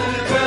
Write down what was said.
Grande.